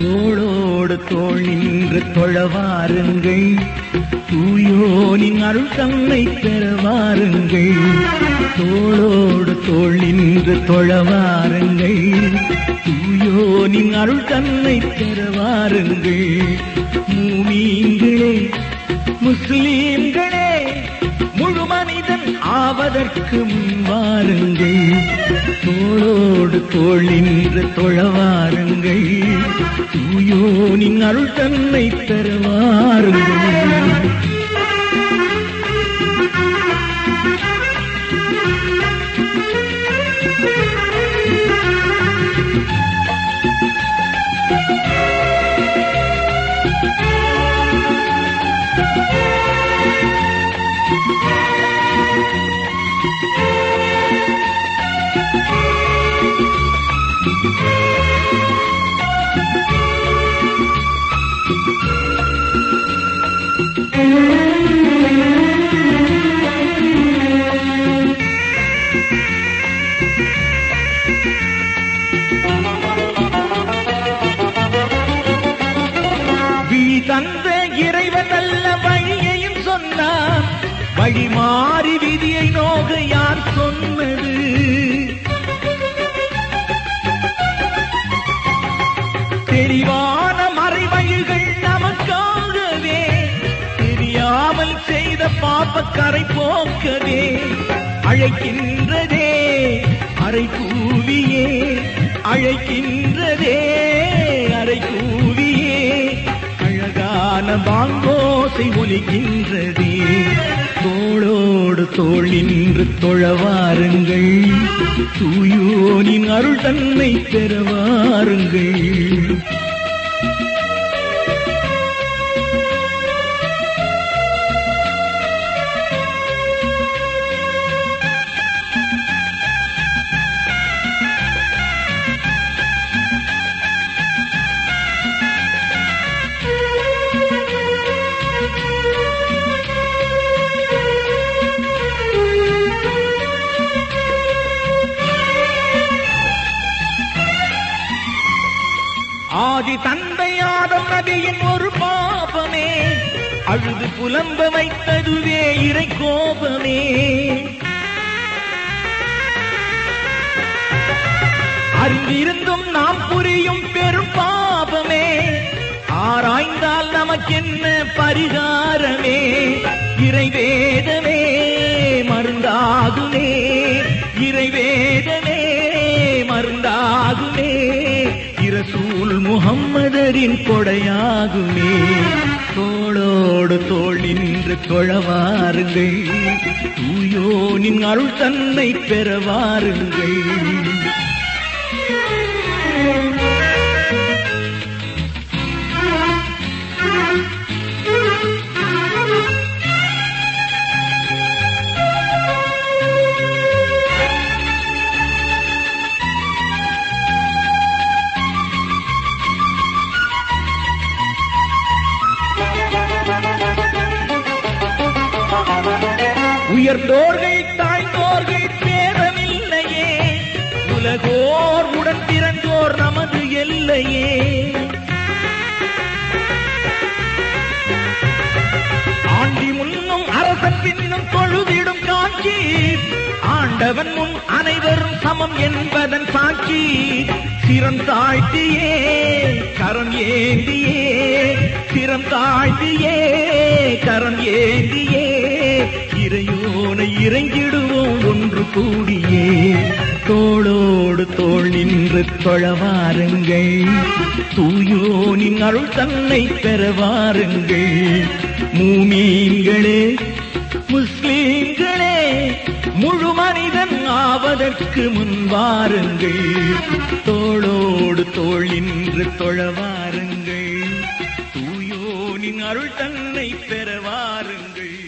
தோளோடு தோள் நின்று தொழவாருங்கள் தூயோனின் அருள் தன்னை பெறவாருங்கள் தோளோடு தோள் நின்று தொழவாருங்கள் தூயோனின் அருள் தன்னை பெறவாருங்கள் மூமீங்களே முஸ்லீம்களே முழு மனிதன் ஆவதற்கு முன்வாருங்கள் தோளோடு தோள் நின்று தொழவாருங்கள் தூயோனின் அருள் தன்னை பெறவாருங்கள் தந்த இறைவன் நல்ல வழியையும் சொன்னார். வழி மாறி விதியை நோக யார் சொன்னது? தெளிவான மறைவழிகள் நமக்காகவே தெரியாமல் செய்த பாப்ப கரை போக்கவே. அழைக்கின்றதே. அரை கூவியே அழைக்கின்றதே. அரை கூவியே அழகான பாங்கோசை ஒலிக்கின்றதே. தோளோடு தோள் நின்று தொழவாருங்கள். தூயோனின் அருள் தன்னை பெறவாருங்கள். ஆதி தந்தையாதம் நபியின் ஒரு பாபமே. அழுது புலம்ப வைத்ததுவே இறை கோபமே. அறிந்திருந்தும் நாம் புரியும் பெரும் பாபமே. ஆராய்ந்தால் நமக்கென்ன பரிகாரமே? இறைவேதமே மருந்தாகுமே. இறைவேதமே ரசூல் முகம்மதரின் கொடையாகுமே. தோளோடு தோள் நின்று தொழவாருங்கள். தூயோனின் அருள் தன்னை பெறவாருங்கள். உயர்ந்தோர்கள் தாழ்ந்தோர்கள் பேதமில்லையே உலகோர் உடன் பிறந்தோர் நமது எல்லையே. ஆண்டி முன்னும் அரசன் பின்னும் தொழுதிடும் காட்சி. ஆண்டவன் முன் அனைவரும் சமம் என்பதன் சாட்சி. சிரம் தாழ்த்தியே கரம் ஏந்தியே. சிரம் தாழ்த்தியே கரம் ஏந்தியே. இறங்கிடுவோம் ஒன்று கூடியே. தோளோடு தோள் நின்று தொழவாருங்கள். தூயோனின் அருள் தன்னை பெறவாருங்கள் மூமீன்களே முஸ்லீம்களே முழு மனிதன் ஆவதற்கு முன்வாருங்கள் தோளோடு தோள் நின்று தொழவாருங்கள். தூயோனின் அருள் தன்னை பெறவாருங்கள்